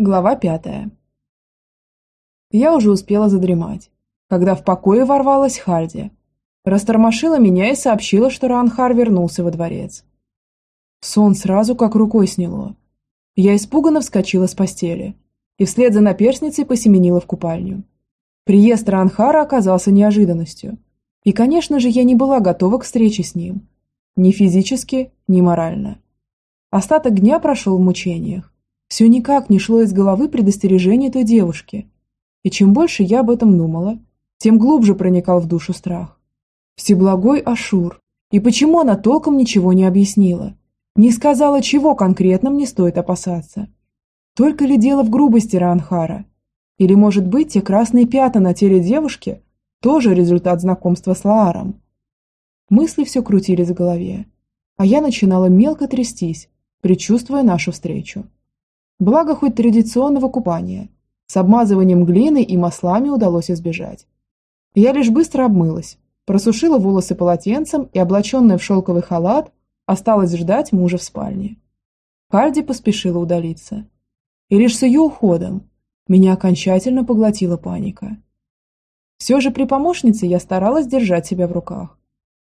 Глава пятая. Я уже успела задремать, когда в покое ворвалась Хальди. Растормошила меня и сообщила, что Ранхар вернулся во дворец. Сон сразу как рукой сняло. Я испуганно вскочила с постели и вслед за наперсницей посеменила в купальню. Приезд Ранхара оказался неожиданностью. И, конечно же, я не была готова к встрече с ним. Ни физически, ни морально. Остаток дня прошел в мучениях все никак не шло из головы предостережение той девушки. И чем больше я об этом думала, тем глубже проникал в душу страх. Всеблагой Ашур. И почему она толком ничего не объяснила? Не сказала, чего конкретно мне стоит опасаться. Только ли дело в грубости Ранхара? Или, может быть, те красные пятна на теле девушки тоже результат знакомства с Лааром? Мысли все крутились в голове, а я начинала мелко трястись, предчувствуя нашу встречу. Благо хоть традиционного купания. С обмазыванием глины и маслами удалось избежать. Я лишь быстро обмылась, просушила волосы полотенцем и, облаченная в шелковый халат, осталась ждать мужа в спальне. Харди поспешила удалиться. И лишь с ее уходом меня окончательно поглотила паника. Все же при помощнице я старалась держать себя в руках.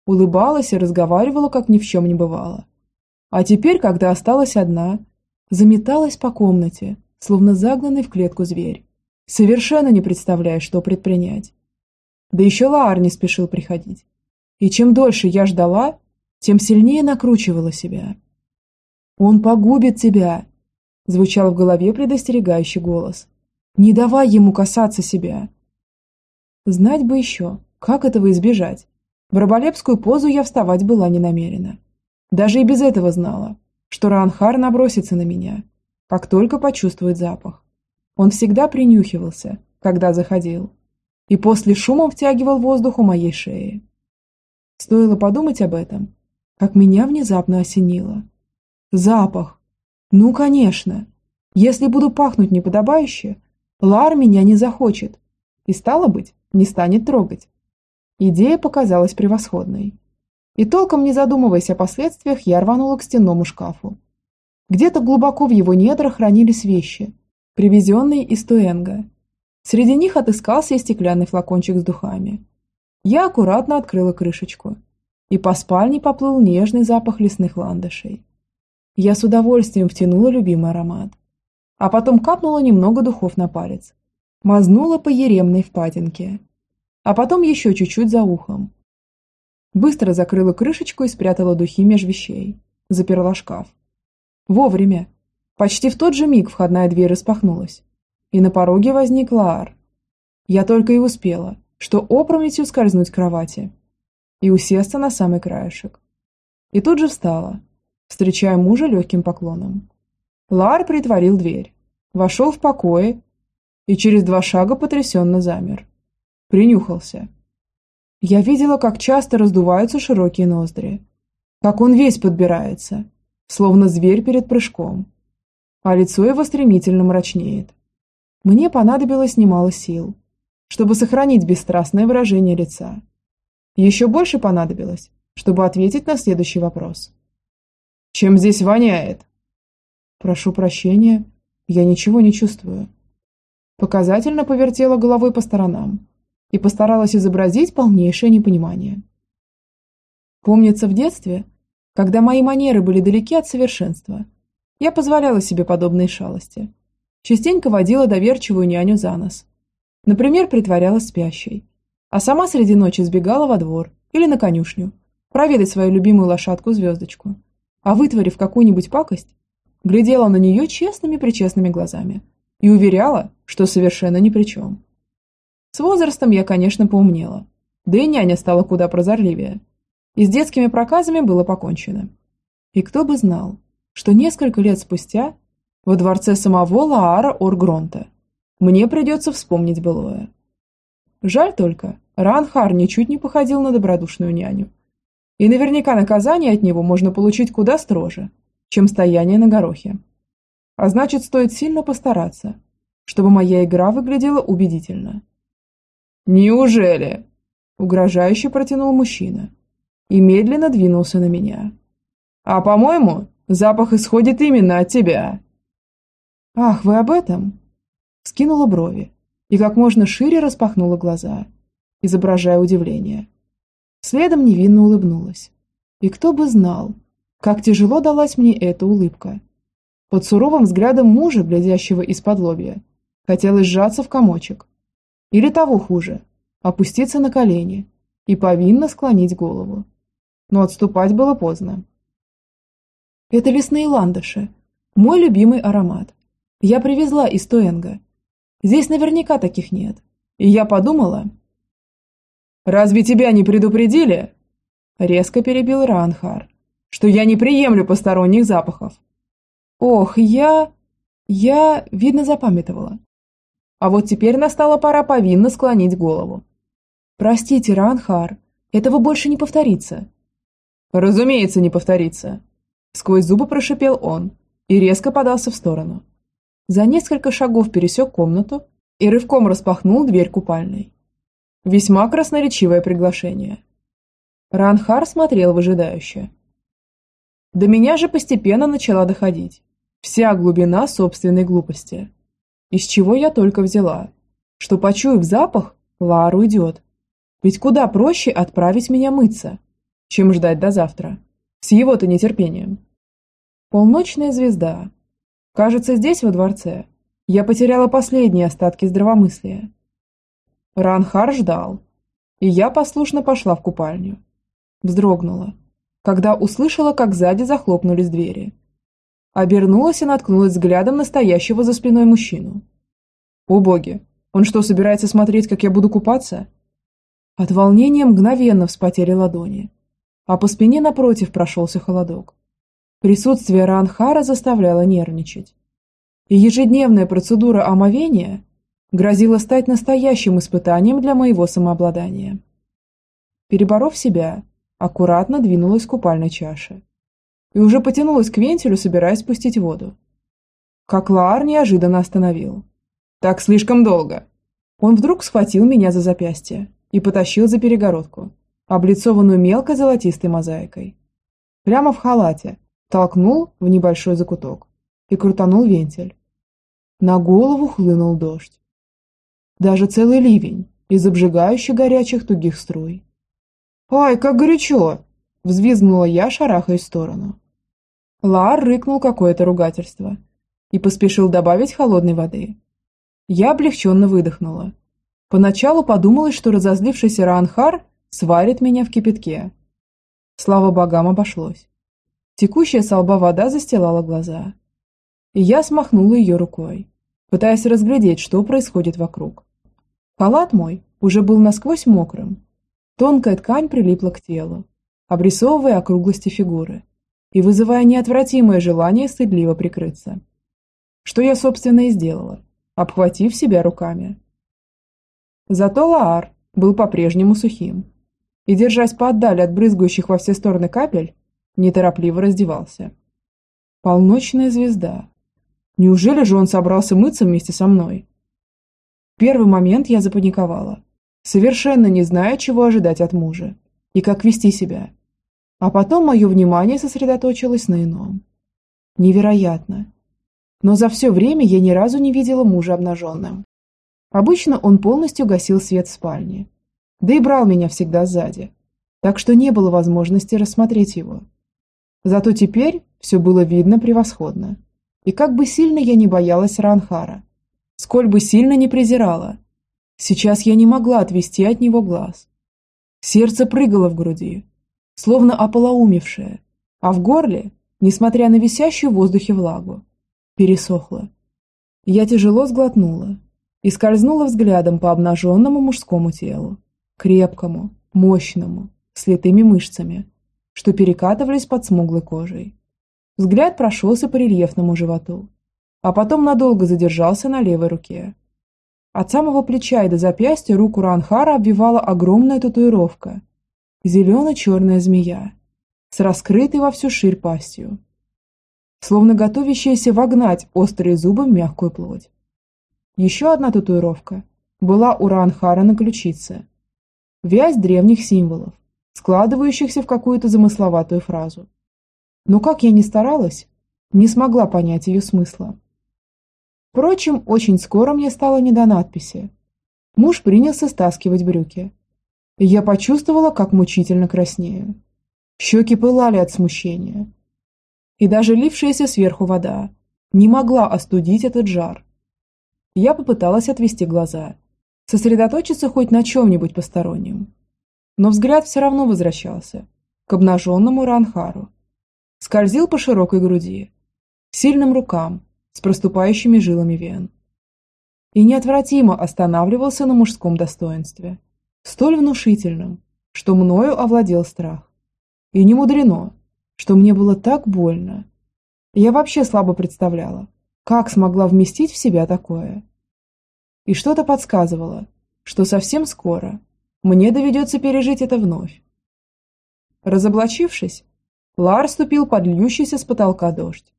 Улыбалась и разговаривала, как ни в чем не бывало. А теперь, когда осталась одна, заметалась по комнате, словно загнанный в клетку зверь, совершенно не представляя, что предпринять. Да еще Лаар не спешил приходить. И чем дольше я ждала, тем сильнее накручивала себя. «Он погубит тебя!» – звучал в голове предостерегающий голос. «Не давай ему касаться себя!» Знать бы еще, как этого избежать. В раболепскую позу я вставать была не намерена. Даже и без этого знала, что Ранхар набросится на меня, как только почувствует запах. Он всегда принюхивался, когда заходил, и после шума втягивал воздух у моей шеи. Стоило подумать об этом, как меня внезапно осенило. Запах! Ну, конечно! Если буду пахнуть неподобающе, Лар меня не захочет и, стало быть, не станет трогать. Идея показалась превосходной. И толком не задумываясь о последствиях, я рванула к стенному шкафу. Где-то глубоко в его недрах хранились вещи, привезенные из Туэнга. Среди них отыскался и стеклянный флакончик с духами. Я аккуратно открыла крышечку, и по спальне поплыл нежный запах лесных ландышей. Я с удовольствием втянула любимый аромат, а потом капнула немного духов на палец, мазнула по еремной впадинке, а потом еще чуть-чуть за ухом, Быстро закрыла крышечку и спрятала духи меж вещей. Заперла шкаф. Вовремя. Почти в тот же миг входная дверь распахнулась. И на пороге возник Лаар. Я только и успела, что опрометью скользнуть к кровати. И усесться на самый краешек. И тут же встала, встречая мужа легким поклоном. Лаар притворил дверь, вошел в покое и через два шага потрясенно замер. Принюхался. Я видела, как часто раздуваются широкие ноздри. Как он весь подбирается, словно зверь перед прыжком. А лицо его стремительно мрачнеет. Мне понадобилось немало сил, чтобы сохранить бесстрастное выражение лица. Еще больше понадобилось, чтобы ответить на следующий вопрос. «Чем здесь воняет?» «Прошу прощения, я ничего не чувствую». Показательно повертела головой по сторонам, и постаралась изобразить полнейшее непонимание. Помнится в детстве, когда мои манеры были далеки от совершенства, я позволяла себе подобные шалости. Частенько водила доверчивую няню за нос. Например, притворялась спящей, а сама среди ночи сбегала во двор или на конюшню, проведать свою любимую лошадку-звездочку, а вытворив какую-нибудь пакость, глядела на нее честными-причестными глазами и уверяла, что совершенно ни при чем. С возрастом я, конечно, поумнела. Да и няня стала куда прозорливее. И с детскими проказами было покончено. И кто бы знал, что несколько лет спустя во дворце самого Лаара Оргронта мне придется вспомнить былое. Жаль только, Ранхар ничуть не походил на добродушную няню. И наверняка наказание от него можно получить куда строже, чем стояние на горохе. А значит, стоит сильно постараться, чтобы моя игра выглядела убедительно. «Неужели?» – угрожающе протянул мужчина и медленно двинулся на меня. «А по-моему, запах исходит именно от тебя». «Ах, вы об этом?» Скинула брови и как можно шире распахнула глаза, изображая удивление. Следом невинно улыбнулась. И кто бы знал, как тяжело далась мне эта улыбка. Под суровым взглядом мужа, глядящего из-под лобья, хотелось сжаться в комочек. Или того хуже, опуститься на колени и повинно склонить голову. Но отступать было поздно. Это лесные ландыши, мой любимый аромат. Я привезла из Туэнга. Здесь наверняка таких нет. И я подумала... «Разве тебя не предупредили?» Резко перебил Ранхар, что я не приемлю посторонних запахов. Ох, я... Я, видно, запамятовала. А вот теперь настала пора повинно склонить голову. Простите, Ранхар, этого больше не повторится. Разумеется, не повторится. Сквозь зубы прошипел он и резко подался в сторону. За несколько шагов пересек комнату и рывком распахнул дверь купальной. Весьма красноречивое приглашение. Ранхар смотрел выжидающе. До меня же постепенно начала доходить вся глубина собственной глупости. Из чего я только взяла, что, почуяв запах, Лар уйдет. Ведь куда проще отправить меня мыться, чем ждать до завтра, с его-то нетерпением. Полночная звезда. Кажется, здесь, во дворце, я потеряла последние остатки здравомыслия. Ранхар ждал, и я послушно пошла в купальню. Вздрогнула, когда услышала, как сзади захлопнулись двери. Обернулась и наткнулась взглядом настоящего за спиной мужчину. «О боги! Он что, собирается смотреть, как я буду купаться?» От волнения мгновенно вспотели ладони, а по спине напротив прошелся холодок. Присутствие Ранхара заставляло нервничать. И ежедневная процедура омовения грозила стать настоящим испытанием для моего самообладания. Переборов себя, аккуратно двинулась к купальной чаше и уже потянулась к вентилю, собираясь спустить воду. Как Лаар неожиданно остановил. «Так слишком долго!» Он вдруг схватил меня за запястье и потащил за перегородку, облицованную мелкой золотистой мозаикой. Прямо в халате толкнул в небольшой закуток и крутанул вентиль. На голову хлынул дождь. Даже целый ливень из обжигающих горячих тугих струй. «Ай, как горячо!» – взвизгнула я, шарахаясь в сторону. Лаар рыкнул какое-то ругательство и поспешил добавить холодной воды. Я облегченно выдохнула. Поначалу подумалось, что разозлившийся Раанхар сварит меня в кипятке. Слава богам, обошлось. Текущая со лба вода застилала глаза. И я смахнула ее рукой, пытаясь разглядеть, что происходит вокруг. Халат мой уже был насквозь мокрым, Тонкая ткань прилипла к телу, обрисовывая округлости фигуры и вызывая неотвратимое желание стыдливо прикрыться. Что я, собственно, и сделала, обхватив себя руками. Зато Лаар был по-прежнему сухим и, держась поотдаль от брызгающих во все стороны капель, неторопливо раздевался. Полночная звезда. Неужели же он собрался мыться вместе со мной? В первый момент я запаниковала совершенно не зная, чего ожидать от мужа и как вести себя. А потом мое внимание сосредоточилось на ином. Невероятно. Но за все время я ни разу не видела мужа обнаженным. Обычно он полностью гасил свет в спальне, да и брал меня всегда сзади, так что не было возможности рассмотреть его. Зато теперь все было видно превосходно. И как бы сильно я не боялась Ранхара, сколь бы сильно не презирала, Сейчас я не могла отвести от него глаз. Сердце прыгало в груди, словно ополоумевшее, а в горле, несмотря на висящую в воздухе влагу, пересохло. Я тяжело сглотнула и скользнула взглядом по обнаженному мужскому телу, крепкому, мощному, с литыми мышцами, что перекатывались под смуглой кожей. Взгляд прошелся по рельефному животу, а потом надолго задержался на левой руке. От самого плеча и до запястья руку Ранхара обвивала огромная татуировка. Зелено-черная змея с раскрытой во всю ширь пастью, словно готовящаяся вогнать острые зубы в мягкую плоть. Еще одна татуировка была у Ранхара на ключице. Вязь древних символов, складывающихся в какую-то замысловатую фразу. Но как я ни старалась, не смогла понять ее смысла. Впрочем, очень скоро мне стало не до надписи. Муж принялся стаскивать брюки. Я почувствовала, как мучительно краснею. Щеки пылали от смущения. И даже лившаяся сверху вода не могла остудить этот жар. Я попыталась отвести глаза, сосредоточиться хоть на чем-нибудь постороннем. Но взгляд все равно возвращался к обнаженному Ранхару. Скользил по широкой груди, сильным рукам с проступающими жилами вен. И неотвратимо останавливался на мужском достоинстве, столь внушительном, что мною овладел страх. И не мудрено, что мне было так больно. Я вообще слабо представляла, как смогла вместить в себя такое. И что-то подсказывало, что совсем скоро мне доведется пережить это вновь. Разоблачившись, Лар ступил под льющийся с потолка дождь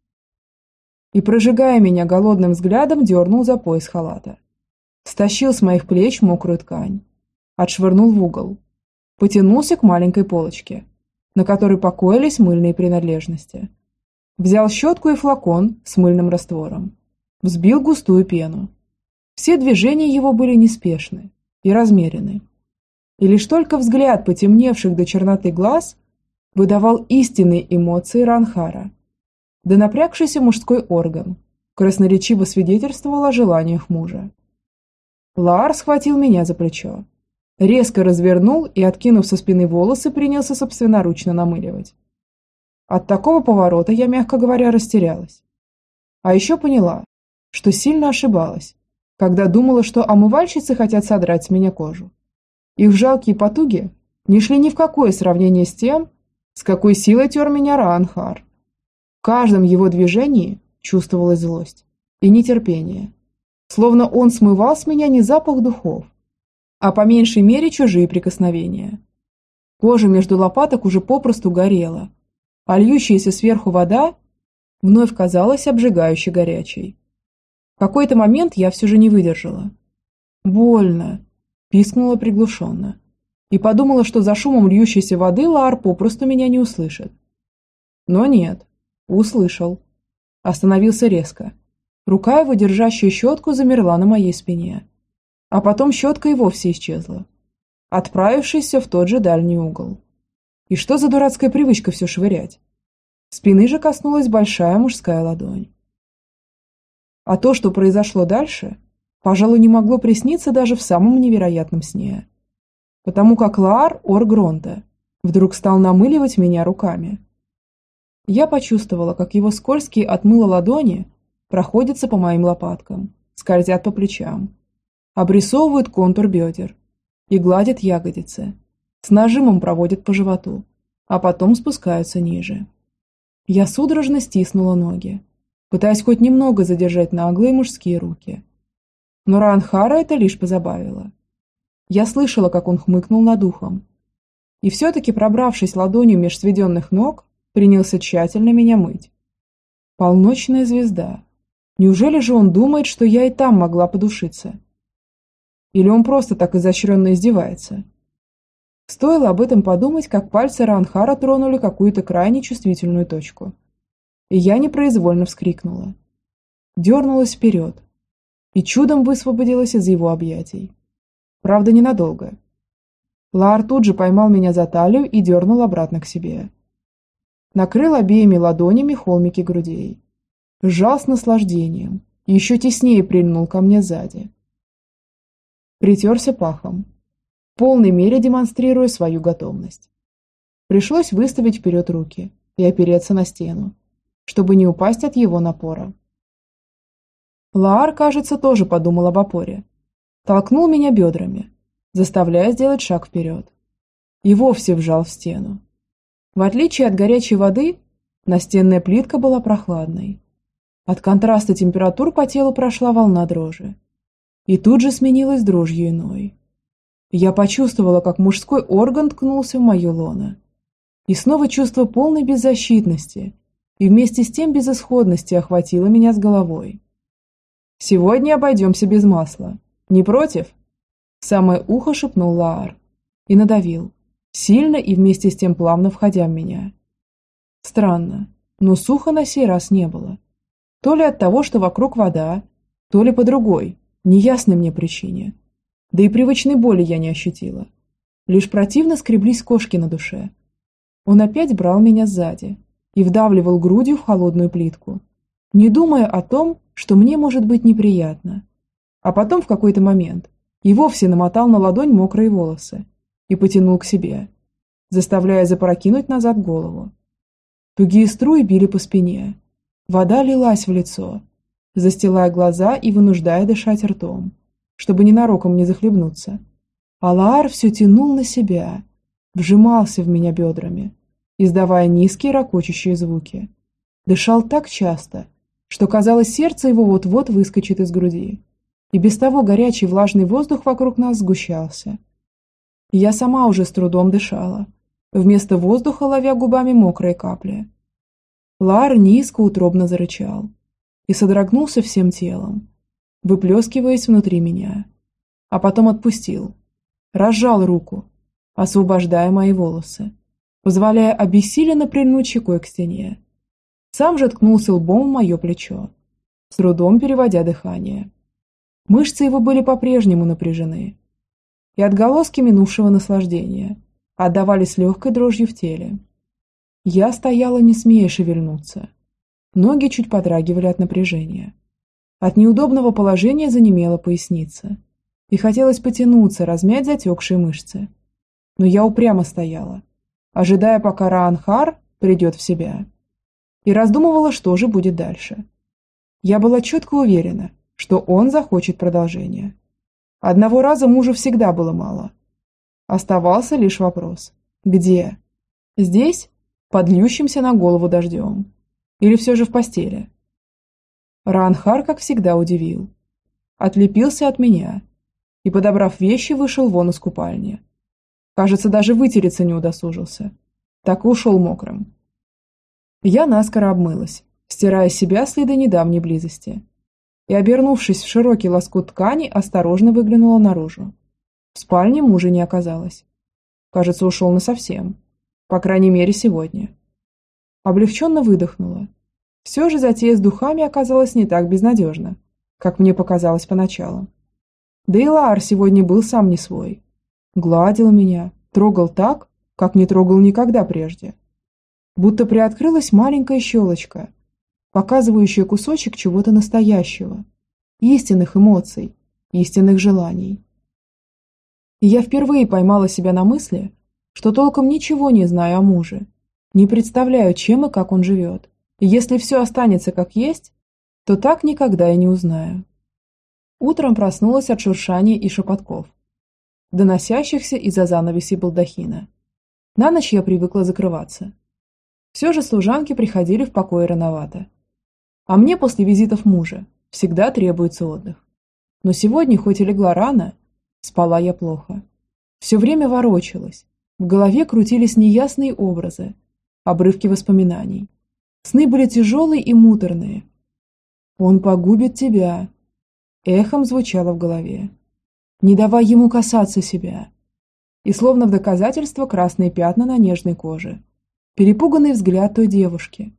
и, прожигая меня голодным взглядом, дернул за пояс халата. Стащил с моих плеч мокрую ткань, отшвырнул в угол, потянулся к маленькой полочке, на которой покоились мыльные принадлежности. Взял щетку и флакон с мыльным раствором, взбил густую пену. Все движения его были неспешны и размерены. И лишь только взгляд потемневших до черноты глаз выдавал истинные эмоции Ранхара. Да напрягшийся мужской орган красноречиво свидетельствовал о желаниях мужа. Лаар схватил меня за плечо, резко развернул и, откинув со спины волосы, принялся собственноручно намыливать. От такого поворота я, мягко говоря, растерялась. А еще поняла, что сильно ошибалась, когда думала, что омывальщицы хотят содрать с меня кожу. Их жалкие потуги не шли ни в какое сравнение с тем, с какой силой тер меня Раанхар. В каждом его движении чувствовалась злость и нетерпение. Словно он смывал с меня не запах духов, а по меньшей мере чужие прикосновения. Кожа между лопаток уже попросту горела, а льющаяся сверху вода вновь казалась обжигающе горячей. В какой-то момент я все же не выдержала. «Больно!» – пискнула приглушенно. И подумала, что за шумом льющейся воды Лар попросту меня не услышит. Но нет, услышал. Остановился резко. Рука его, держащая щетку, замерла на моей спине. А потом щетка и вовсе исчезла, отправившись в тот же дальний угол. И что за дурацкая привычка все швырять? Спины же коснулась большая мужская ладонь. А то, что произошло дальше, пожалуй, не могло присниться даже в самом невероятном сне. Потому как Лаар Оргронта вдруг стал намыливать меня руками. Я почувствовала, как его скользкие от мыла ладони проходятся по моим лопаткам, скользят по плечам, обрисовывают контур бедер и гладят ягодицы, с нажимом проводят по животу, а потом спускаются ниже. Я судорожно стиснула ноги, пытаясь хоть немного задержать наглые мужские руки. Но Ранхара это лишь позабавило. Я слышала, как он хмыкнул над ухом. И все-таки, пробравшись ладонью меж сведенных ног, принялся тщательно меня мыть. Полночная звезда. Неужели же он думает, что я и там могла подушиться? Или он просто так изощренно издевается? Стоило об этом подумать, как пальцы Ранхара тронули какую-то крайне чувствительную точку. И я непроизвольно вскрикнула. Дернулась вперед. И чудом высвободилась из его объятий. Правда, ненадолго. Лар тут же поймал меня за талию и дернул обратно к себе. Накрыл обеими ладонями холмики грудей. Сжал с наслаждением. Еще теснее прильнул ко мне сзади. Притерся пахом, в полной мере демонстрируя свою готовность. Пришлось выставить вперед руки и опереться на стену, чтобы не упасть от его напора. Лаар, кажется, тоже подумал об опоре. Толкнул меня бедрами, заставляя сделать шаг вперед. И вовсе вжал в стену. В отличие от горячей воды, настенная плитка была прохладной. От контраста температур по телу прошла волна дрожи. И тут же сменилась дрожью иной. Я почувствовала, как мужской орган ткнулся в мое лоно. И снова чувство полной беззащитности и вместе с тем безысходности охватило меня с головой. «Сегодня обойдемся без масла. Не против?» самое ухо шепнул Лаар и надавил, сильно и вместе с тем плавно входя в меня. Странно, но сухо на сей раз не было. То ли от того, что вокруг вода, то ли по другой, неясной мне причине. Да и привычной боли я не ощутила. Лишь противно скреблись кошки на душе. Он опять брал меня сзади и вдавливал грудью в холодную плитку, не думая о том, что мне может быть неприятно. А потом в какой-то момент и вовсе намотал на ладонь мокрые волосы и потянул к себе, заставляя запрокинуть назад голову. Тугие струи били по спине, вода лилась в лицо, застилая глаза и вынуждая дышать ртом, чтобы ненароком не захлебнуться. Алаар все тянул на себя, вжимался в меня бедрами, издавая низкие ракочущие звуки. Дышал так часто, что казалось, сердце его вот-вот выскочит из груди. И без того горячий влажный воздух вокруг нас сгущался. Я сама уже с трудом дышала, вместо воздуха ловя губами мокрые капли. Лар низко утробно зарычал и содрогнулся всем телом, выплескиваясь внутри меня, а потом отпустил, разжал руку, освобождая мои волосы, позволяя обессиленно прильнуть щекой к стене. Сам же ткнулся лбом в мое плечо, с трудом переводя дыхание. Мышцы его были по-прежнему напряжены, и отголоски минувшего наслаждения отдавались легкой дрожью в теле. Я стояла, не смея шевельнуться. Ноги чуть подрагивали от напряжения. От неудобного положения занемела поясница и хотелось потянуться, размять затекшие мышцы. Но я упрямо стояла, ожидая, пока Раанхар придет в себя, и раздумывала, что же будет дальше. Я была четко уверена, что он захочет продолжения. Одного раза мужу всегда было мало. Оставался лишь вопрос «Где?» Здесь? Под льющимся на голову дождем? Или все же в постели? Ранхар, как всегда, удивил. Отлепился от меня и, подобрав вещи, вышел вон из купальни. Кажется, даже вытереться не удосужился. Так и ушел мокрым. Я наскоро обмылась, стирая с себя следы недавней близости. И, обернувшись в широкий лоскут ткани, осторожно выглянула наружу. В спальне мужа не оказалось. Кажется, ушел насовсем. По крайней мере, сегодня. Облегченно выдохнула. Все же затея с духами оказалась не так безнадежна, как мне показалось поначалу. Да и Лаар сегодня был сам не свой. Гладил меня, трогал так, как не трогал никогда прежде. Будто приоткрылась маленькая щелочка, показывающая кусочек чего-то настоящего, истинных эмоций, истинных желаний. И я впервые поймала себя на мысли, что толком ничего не знаю о муже, не представляю, чем и как он живет. И если все останется как есть, то так никогда и не узнаю. Утром проснулась от шуршания и шепотков, доносящихся из-за занавеси балдахина. На ночь я привыкла закрываться. Все же служанки приходили в покое рановато. А мне после визитов мужа всегда требуется отдых. Но сегодня, хоть и легла рано, спала я плохо. Все время ворочалась. В голове крутились неясные образы, обрывки воспоминаний. Сны были тяжелые и муторные. «Он погубит тебя», эхом звучало в голове. «Не давай ему касаться себя!» И словно в доказательство красные пятна на нежной коже. Перепуганный взгляд той девушки.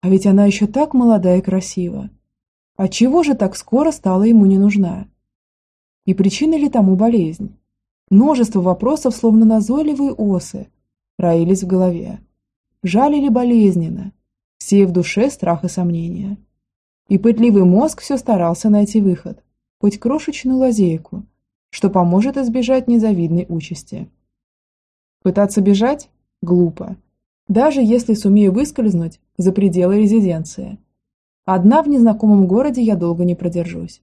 А ведь она еще так молода и красива. Отчего же так скоро стала ему не нужна? И причина ли тому болезнь? Множество вопросов, словно назойливые осы, роились в голове. Жалили болезненно, сея в душе страх и сомнения. И пытливый мозг все старался найти выход хоть крошечную лазейку, что поможет избежать незавидной участи. Пытаться бежать? Глупо. Даже если сумею выскользнуть за пределы резиденции. Одна в незнакомом городе я долго не продержусь.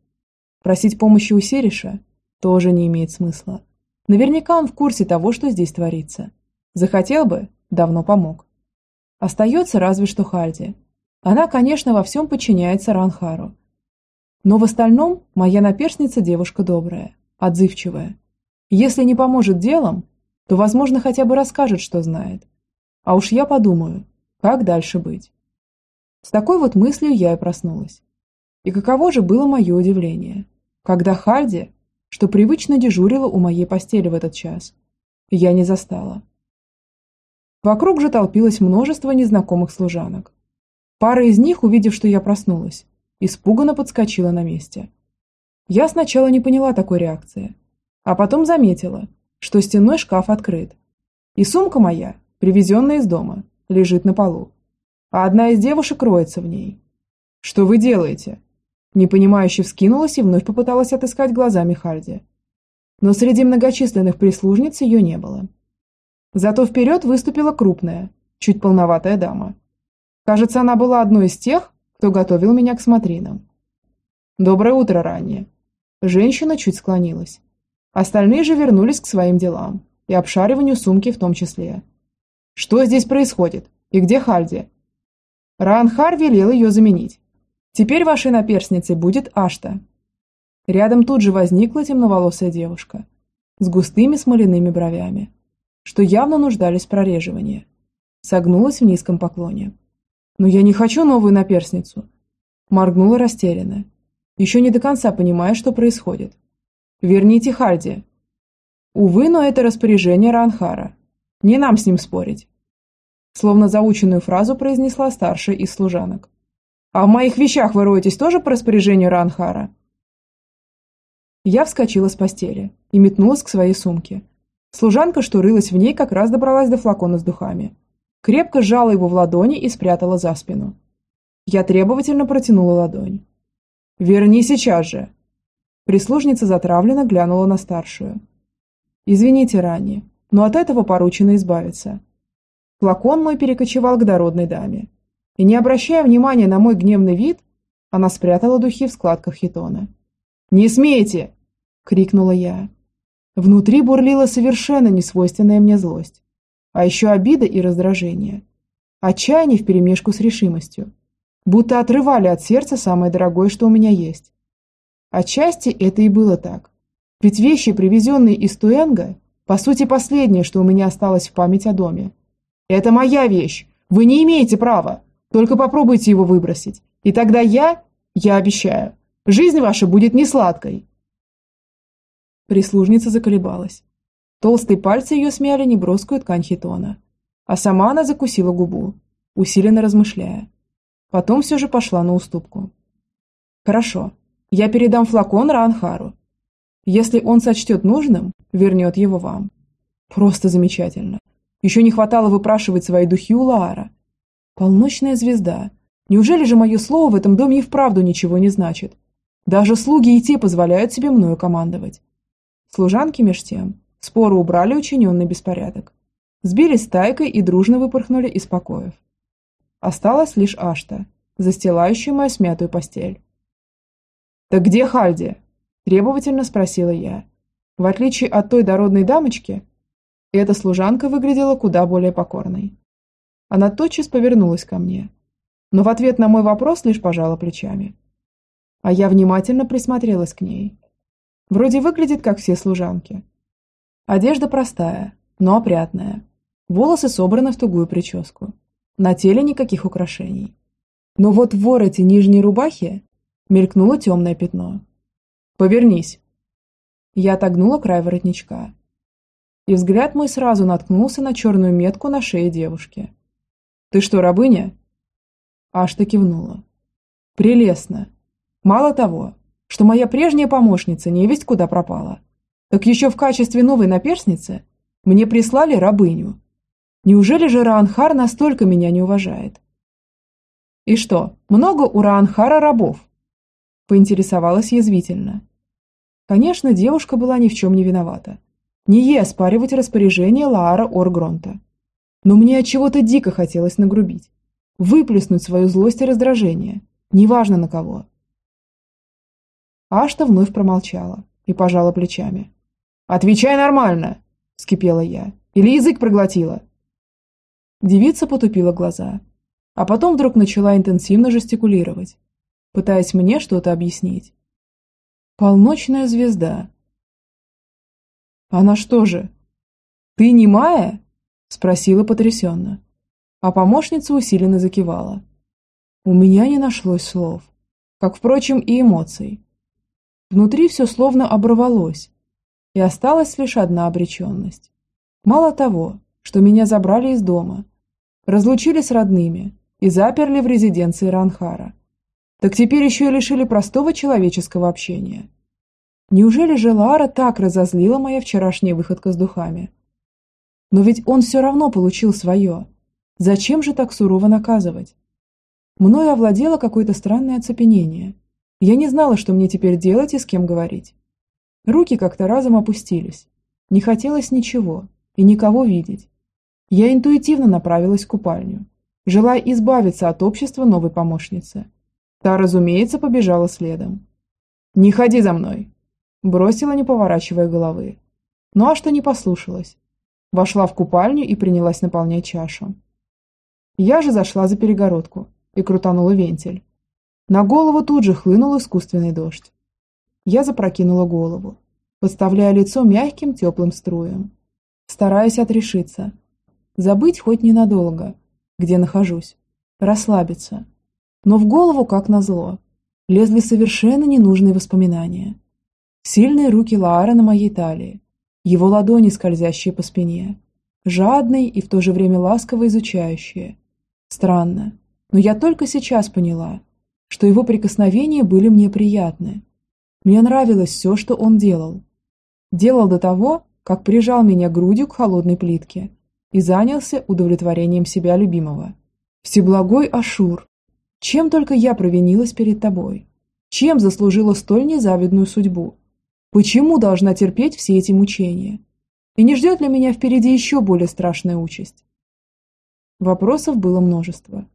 Просить помощи у Сериша тоже не имеет смысла. Наверняка он в курсе того, что здесь творится. Захотел бы, давно помог. Остается разве что Хальди. Она, конечно, во всем подчиняется Ранхару, но в остальном моя наперсница девушка добрая, отзывчивая. Если не поможет делом, то, возможно, хотя бы расскажет, что знает. А уж я подумаю, как дальше быть. С такой вот мыслью я и проснулась. И каково же было мое удивление, когда Хальди, что привычно дежурила у моей постели в этот час, я не застала. Вокруг же толпилось множество незнакомых служанок. Пара из них, увидев, что я проснулась, испуганно подскочила на месте, Я сначала не поняла такой реакции, а потом заметила, что стенной шкаф открыт. И сумка моя, привезенная из дома, лежит на полу, а одна из девушек роется в ней. «Что вы делаете?» Непонимающе вскинулась и вновь попыталась отыскать глазами Харди. Но среди многочисленных прислужниц ее не было. Зато вперед выступила крупная, чуть полноватая дама. Кажется, она была одной из тех, кто готовил меня к смотринам. «Доброе утро, ранее». Женщина чуть склонилась. Остальные же вернулись к своим делам и обшариванию сумки в том числе. «Что здесь происходит? И где Хальди?» Ранхар велел ее заменить. Теперь вашей наперсницей будет Ашта. Рядом тут же возникла темноволосая девушка с густыми смоляными бровями, что явно нуждались в прореживании. Согнулась в низком поклоне. «Но я не хочу новую наперсницу!» Моргнула растерянно, еще не до конца понимая, что происходит. «Верните Хальди!» Увы, но это распоряжение Ранхара. Не нам с ним спорить. Словно заученную фразу произнесла старшая из служанок. А в моих вещах вы роетесь тоже по распоряжению Ранхара?» Я вскочила с постели и метнулась к своей сумке. Служанка, что рылась в ней, как раз добралась до флакона с духами. Крепко сжала его в ладони и спрятала за спину. Я требовательно протянула ладонь. «Верни сейчас же!» Прислужница затравленно глянула на старшую. «Извините, Ранни, но от этого поручено избавиться». Флакон мой перекочевал к дородной даме и, не обращая внимания на мой гневный вид, она спрятала духи в складках хитона. «Не смейте!» – крикнула я. Внутри бурлила совершенно несвойственная мне злость, а еще обида и раздражение. Отчаяние вперемешку с решимостью, будто отрывали от сердца самое дорогое, что у меня есть. Отчасти это и было так. Ведь вещи, привезенные из Туэнга, по сути последнее, что у меня осталось в память о доме. Это моя вещь, вы не имеете права. Только попробуйте его выбросить. И тогда я, я обещаю, жизнь ваша будет не сладкой. Прислужница заколебалась. Толстые пальцы ее смяли неброскую ткань хитона. А сама она закусила губу, усиленно размышляя. Потом все же пошла на уступку. «Хорошо, я передам флакон Ранхару. Если он сочтет нужным, вернет его вам. Просто замечательно. Еще не хватало выпрашивать свои духи у Лаара. Полночная звезда. Неужели же мое слово в этом доме и вправду ничего не значит? Даже слуги и те позволяют себе мною командовать. Служанки меж тем спору убрали учиненный беспорядок. Сбились стайкой и дружно выпорхнули из покоев. Осталась лишь Ашта, застилающая мою смятую постель. «Так где Хальди?» – требовательно спросила я. В отличие от той дородной дамочки, эта служанка выглядела куда более покорной. Она тотчас повернулась ко мне, но в ответ на мой вопрос лишь пожала плечами. А я внимательно присмотрелась к ней. Вроде выглядит, как все служанки. Одежда простая, но опрятная. Волосы собраны в тугую прическу. На теле никаких украшений. Но вот в вороте нижней рубахи мелькнуло темное пятно. «Повернись!» Я отогнула край воротничка. И взгляд мой сразу наткнулся на черную метку на шее девушки. «Ты что, рабыня?» Ашта кивнула. «Прелестно. Мало того, что моя прежняя помощница не весть куда пропала, так еще в качестве новой наперсницы мне прислали рабыню. Неужели же Раанхар настолько меня не уважает?» «И что, много у Раанхара рабов?» Поинтересовалась язвительно. Конечно, девушка была ни в чем не виновата. Не ей оспаривать распоряжение Лаара Оргронта. Но мне от чего-то дико хотелось нагрубить. Выплеснуть свою злость и раздражение. Неважно на кого. Ашта вновь промолчала и пожала плечами. «Отвечай нормально!» – вскипела я. «Или язык проглотила?» Девица потупила глаза, а потом вдруг начала интенсивно жестикулировать, пытаясь мне что-то объяснить. «Полночная звезда!» «Она что же? Ты не Майя?» Спросила потрясенно. А помощница усиленно закивала. У меня не нашлось слов, как, впрочем, и эмоций. Внутри все словно оборвалось, и осталась лишь одна обреченность. Мало того, что меня забрали из дома, разлучили с родными и заперли в резиденции Ранхара, так теперь еще и лишили простого человеческого общения. Неужели же Лара так разозлила моя вчерашняя выходка с духами? Но ведь он все равно получил свое. Зачем же так сурово наказывать? Мною овладело какое-то странное оцепенение. Я не знала, что мне теперь делать и с кем говорить. Руки как-то разом опустились. Не хотелось ничего и никого видеть. Я интуитивно направилась в купальню, желая избавиться от общества новой помощницы. Та, разумеется, побежала следом. «Не ходи за мной!» Бросила, не поворачивая головы. Ну а что не послушалась? Вошла в купальню и принялась наполнять чашу. Я же зашла за перегородку и крутанула вентиль. На голову тут же хлынул искусственный дождь. Я запрокинула голову, подставляя лицо мягким теплым струям, стараясь отрешиться, забыть хоть ненадолго, где нахожусь, расслабиться. Но в голову, как назло, лезли совершенно ненужные воспоминания. Сильные руки Лаара на моей талии, его ладони, скользящие по спине, жадные и в то же время ласково изучающие. Странно, но я только сейчас поняла, что его прикосновения были мне приятны. Мне нравилось все, что он делал. Делал до того, как прижал меня грудью к холодной плитке и занялся удовлетворением себя любимого. Всеблагой Ашур, чем только я провинилась перед тобой? Чем заслужила столь незавидную судьбу? Почему должна терпеть все эти мучения? И не ждет ли меня впереди еще более страшная участь? Вопросов было множество.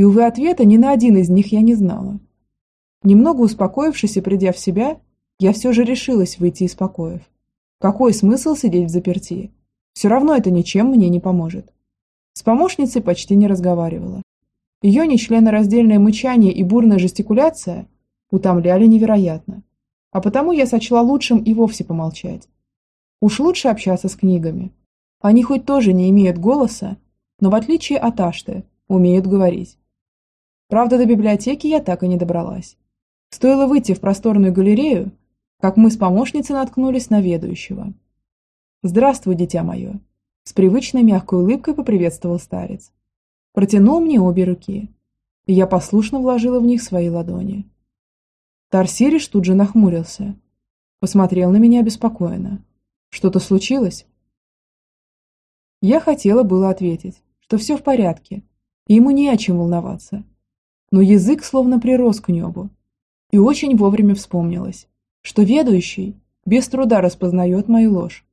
И, увы, ответа ни на один из них я не знала. Немного успокоившись и придя в себя, я все же решилась выйти из покоев. Какой смысл сидеть в заперти? Все равно это ничем мне не поможет. С помощницей почти не разговаривала. Ее нечленораздельное мычание и бурная жестикуляция утомляли невероятно а потому я сочла лучшим и вовсе помолчать. Уж лучше общаться с книгами. Они хоть тоже не имеют голоса, но в отличие от Ашты, умеют говорить. Правда, до библиотеки я так и не добралась. Стоило выйти в просторную галерею, как мы с помощницей наткнулись на ведущего. «Здравствуй, дитя мое!» С привычной мягкой улыбкой поприветствовал старец. Протянул мне обе руки, я послушно вложила в них свои ладони. Тарсириш тут же нахмурился. Посмотрел на меня беспокойно. Что-то случилось? Я хотела было ответить, что все в порядке, и ему не о чем волноваться. Но язык словно прирос к небу. И очень вовремя вспомнилось, что ведущий без труда распознает мою ложь.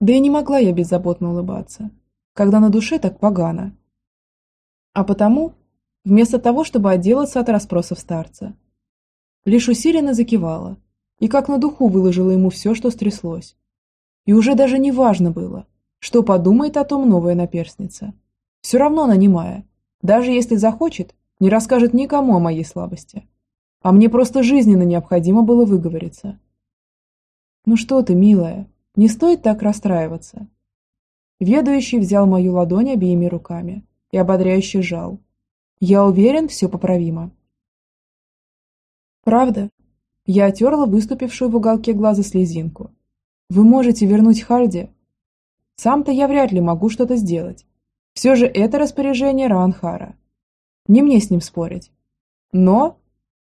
Да и не могла я беззаботно улыбаться, когда на душе так погано. А потому вместо того, чтобы отделаться от расспросов старца. Лишь усиленно закивала и как на духу выложила ему все, что стряслось. И уже даже не важно было, что подумает о том новая наперсница. Все равно она немая, даже если захочет, не расскажет никому о моей слабости. А мне просто жизненно необходимо было выговориться. «Ну что ты, милая, не стоит так расстраиваться». Ведущий взял мою ладонь обеими руками и ободряюще сжал. Я уверен, все поправимо. Правда? Я отерла выступившую в уголке глаза слезинку. Вы можете вернуть Харди? Сам-то я вряд ли могу что-то сделать. Все же это распоряжение Ранхара. Не мне с ним спорить. Но...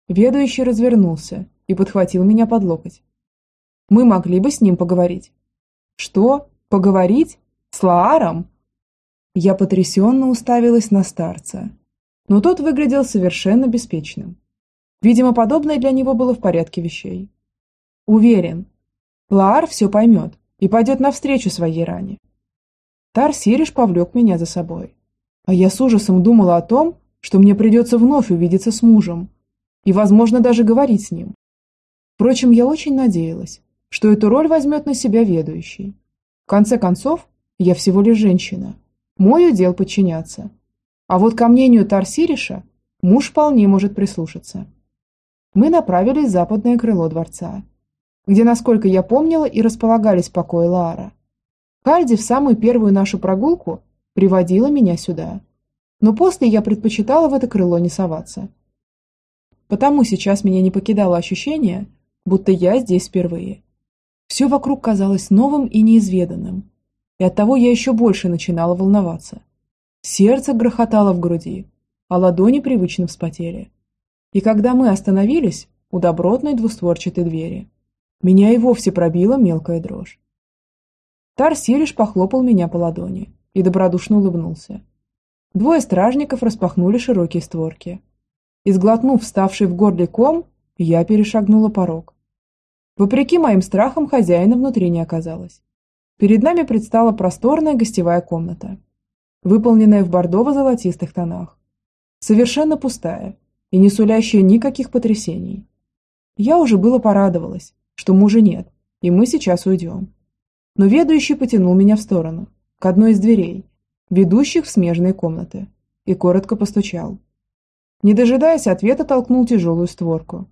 Ведущий развернулся и подхватил меня под локоть. Мы могли бы с ним поговорить. Что? Поговорить? С Лааром? Я потрясенно уставилась на старца но тот выглядел совершенно беспечным. Видимо, подобное для него было в порядке вещей. Уверен, Лаар все поймет и пойдет навстречу своей ране. Тар Сириш повлек меня за собой. А я с ужасом думала о том, что мне придется вновь увидеться с мужем и, возможно, даже говорить с ним. Впрочем, я очень надеялась, что эту роль возьмет на себя ведущий. В конце концов, я всего лишь женщина. Мой удел подчиняться. А вот ко мнению Тарсириша муж вполне может прислушаться. Мы направились в западное крыло дворца, где, насколько я помнила, и располагались покои Лаара. Кальди в самую первую нашу прогулку приводила меня сюда. Но после я предпочитала в это крыло не соваться. Потому сейчас меня не покидало ощущение, будто я здесь впервые. Все вокруг казалось новым и неизведанным, и оттого я еще больше начинала волноваться. Сердце грохотало в груди, а ладони привычно вспотели. И когда мы остановились, у добротной двустворчатой двери. Меня и вовсе пробила мелкая дрожь. Тарси лишь похлопал меня по ладони и добродушно улыбнулся. Двое стражников распахнули широкие створки. И сглотнув вставший в горле ком, я перешагнула порог. Вопреки моим страхам, хозяина внутри не оказалось. Перед нами предстала просторная гостевая комната, выполненная в бордово-золотистых тонах. Совершенно пустая и не сулящая никаких потрясений. Я уже было порадовалась, что мужа нет, и мы сейчас уйдем. Но ведущий потянул меня в сторону, к одной из дверей, ведущих в смежные комнаты, и коротко постучал. Не дожидаясь ответа, толкнул тяжелую створку.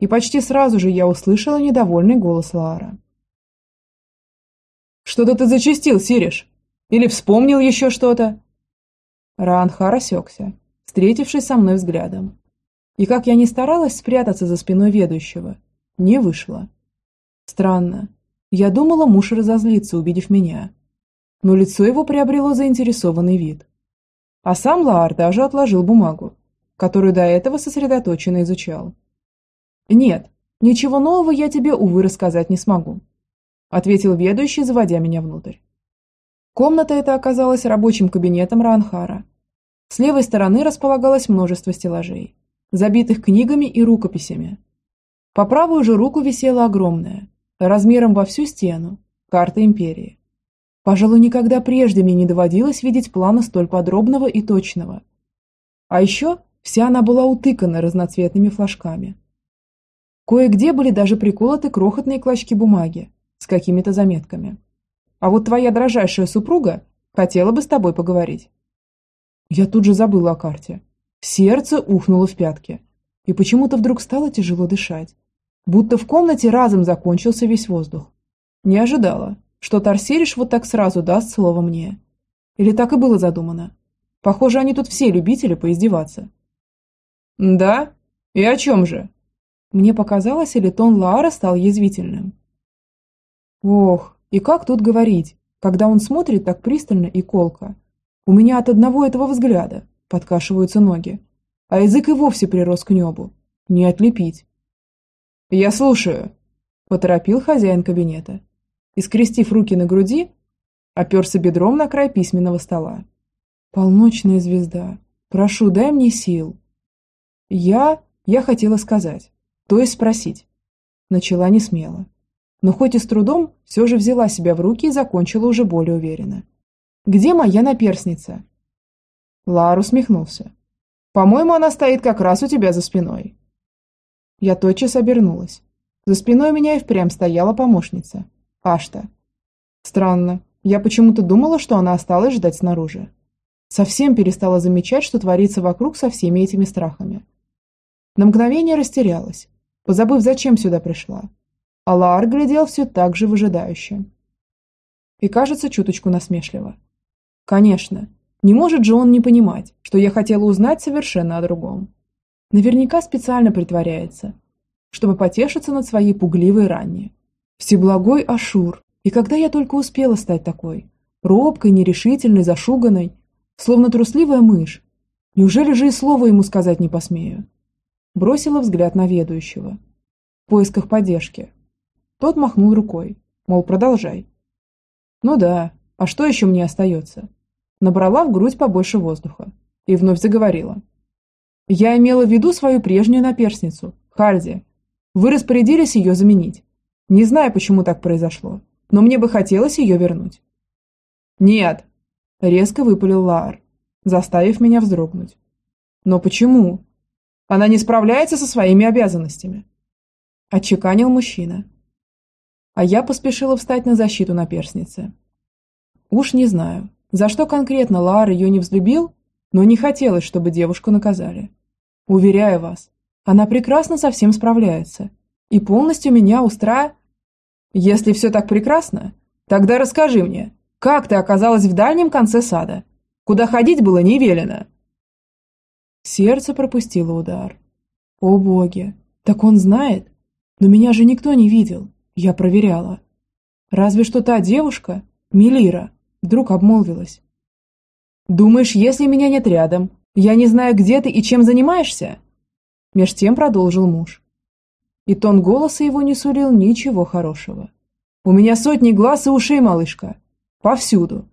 И почти сразу же я услышала недовольный голос Лара. «Что-то ты зачастил, Сириш? Или вспомнил еще что-то?» Раанхар осекся, встретившись со мной взглядом. И как я не старалась спрятаться за спиной ведущего, не вышло. Странно. Я думала, муж разозлится, увидев меня. Но лицо его приобрело заинтересованный вид. А сам Лаар даже отложил бумагу, которую до этого сосредоточенно изучал. «Нет, ничего нового я тебе, увы, рассказать не смогу ответил ведущий, заводя меня внутрь. Комната эта оказалась рабочим кабинетом Ранхара. С левой стороны располагалось множество стеллажей, забитых книгами и рукописями. По правую же руку висела огромная, размером во всю стену, карта империи. Пожалуй, никогда прежде мне не доводилось видеть плана столь подробного и точного. А еще вся она была утыкана разноцветными флажками. Кое-где были даже приколоты крохотные клочки бумаги, с какими-то заметками. А вот твоя дрожайшая супруга хотела бы с тобой поговорить. Я тут же забыла о карте. Сердце ухнуло в пятки. И почему-то вдруг стало тяжело дышать. Будто в комнате разом закончился весь воздух. Не ожидала, что Тарсериш вот так сразу даст слово мне. Или так и было задумано. Похоже, они тут все любители поиздеваться. «Да? И о чем же?» Мне показалось, или тон Лаара стал язвительным. Ох, и как тут говорить, когда он смотрит так пристально и колко. У меня от одного этого взгляда подкашиваются ноги, а язык и вовсе прирос к небу. Не отлепить. «Я слушаю», – поторопил хозяин кабинета. И, скрестив руки на груди, оперся бедром на край письменного стола. «Полночная звезда, прошу, дай мне сил». «Я... я хотела сказать, то есть спросить». Начала не смело но хоть и с трудом, все же взяла себя в руки и закончила уже более уверенно. «Где моя наперсница?» Лар усмехнулся. «По-моему, она стоит как раз у тебя за спиной». Я тотчас обернулась. За спиной у меня и впрямь стояла помощница. Ашта. Странно. Я почему-то думала, что она осталась ждать снаружи. Совсем перестала замечать, что творится вокруг со всеми этими страхами. На мгновение растерялась, позабыв, зачем сюда пришла. Алаар глядел все так же выжидающе. И кажется, чуточку насмешливо. Конечно, не может же он не понимать, что я хотела узнать совершенно о другом. Наверняка специально притворяется, чтобы потешиться над своей пугливой ранней. Всеблагой Ашур, и когда я только успела стать такой, робкой, нерешительной, зашуганной, словно трусливая мышь, неужели же и слова ему сказать не посмею? Бросила взгляд на ведущего. В поисках поддержки, тот махнул рукой, мол, продолжай. Ну да, а что еще мне остается? Набрала в грудь побольше воздуха и вновь заговорила. Я имела в виду свою прежнюю наперсницу, Хальди. Вы распорядились ее заменить. Не знаю, почему так произошло, но мне бы хотелось ее вернуть. Нет, резко выпалил Лаар, заставив меня вздрогнуть. Но почему? Она не справляется со своими обязанностями. Отчеканил мужчина, а я поспешила встать на защиту наперсницы. Уж не знаю, за что конкретно Лаар ее не взлюбил, но не хотелось, чтобы девушку наказали. Уверяю вас, она прекрасно со всем справляется и полностью меня устра... Если все так прекрасно, тогда расскажи мне, как ты оказалась в дальнем конце сада, куда ходить было не велено?» Сердце пропустило удар. «О боги, так он знает? Но меня же никто не видел. Я проверяла. Разве что та девушка, Милира, вдруг обмолвилась. «Думаешь, если меня нет рядом, я не знаю, где ты и чем занимаешься?» Меж тем продолжил муж. и тон голоса его не сулил ничего хорошего. «У меня сотни глаз и ушей, малышка. Повсюду.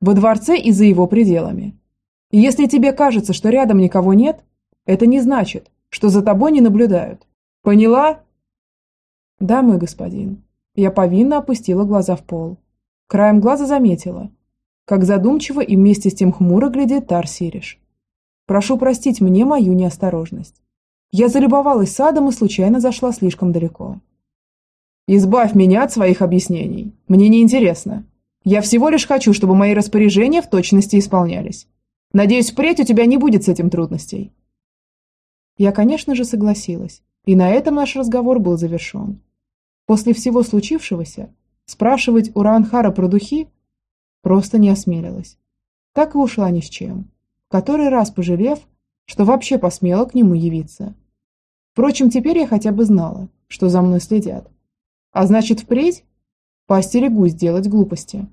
Во дворце и за его пределами. И если тебе кажется, что рядом никого нет, это не значит, что за тобой не наблюдают. Поняла?» «Да, мой господин». Я повинно опустила глаза в пол. Краем глаза заметила, как задумчиво и вместе с тем хмуро глядит Тар Сириш. «Прошу простить мне мою неосторожность. Я залюбовалась садом и случайно зашла слишком далеко». «Избавь меня от своих объяснений. Мне не интересно. Я всего лишь хочу, чтобы мои распоряжения в точности исполнялись. Надеюсь, впредь у тебя не будет с этим трудностей». Я, конечно же, согласилась, и на этом наш разговор был завершен. После всего случившегося спрашивать у Ранхара про духи просто не осмелилась. Так и ушла ни с чем, который раз пожалев, что вообще посмела к нему явиться. Впрочем, теперь я хотя бы знала, что за мной следят. А значит, впредь поостерегусь делать глупости.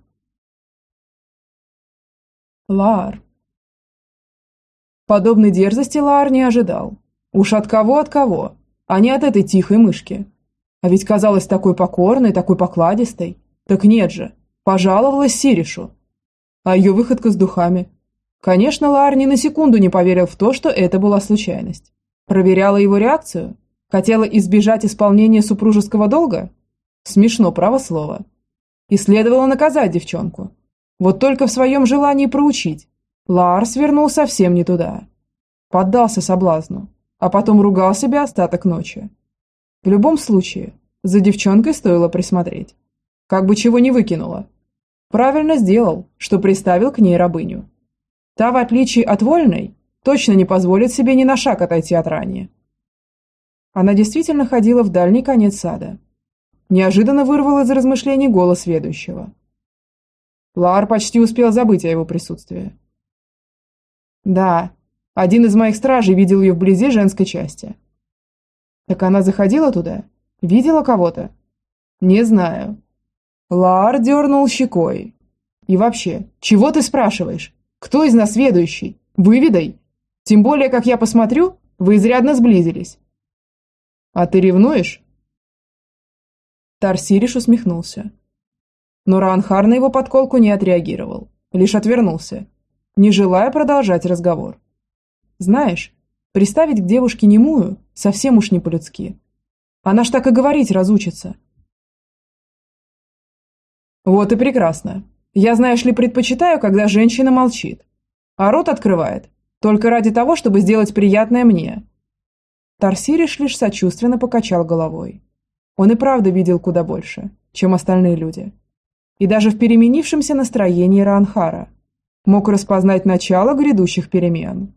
Лаар. Подобной дерзости Лаар не ожидал. Уж от кого, от кого, а не от этой тихой мышки. А ведь казалась такой покорной, такой покладистой. Так нет же, пожаловалась Сиришу. А ее выходка с духами. Конечно, Лар ни на секунду не поверил в то, что это была случайность. Проверяла его реакцию? Хотела избежать исполнения супружеского долга? Смешно, право слово. И следовало наказать девчонку. Вот только в своем желании проучить. Лар свернул совсем не туда. Поддался соблазну, а потом ругал себя остаток ночи. В любом случае, за девчонкой стоило присмотреть. Как бы чего не выкинула. Правильно сделал, что приставил к ней рабыню. Та, в отличие от вольной, точно не позволит себе ни на шаг отойти от ранее. Она действительно ходила в дальний конец сада. Неожиданно вырвал из размышлений голос ведущего. Лар почти успел забыть о его присутствии. Да, один из моих стражей видел ее вблизи женской части. Так она заходила туда? Видела кого-то? Не знаю. Лар дернул щекой. И вообще, чего ты спрашиваешь? Кто из нас ведущий? Выведай. Тем более, как я посмотрю, вы изрядно сблизились. А ты ревнуешь? Тарсириш усмехнулся. Но Ранхар на его подколку не отреагировал, лишь отвернулся, не желая продолжать разговор. Знаешь, Приставить к девушке немую совсем уж не по-людски. Она ж так и говорить разучится. Вот и прекрасно. Я, знаешь ли, предпочитаю, когда женщина молчит. А рот открывает. Только ради того, чтобы сделать приятное мне. Тарсириш лишь сочувственно покачал головой. Он и правда видел куда больше, чем остальные люди. И даже в переменившемся настроении Ранхара мог распознать начало грядущих перемен.